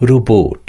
robot.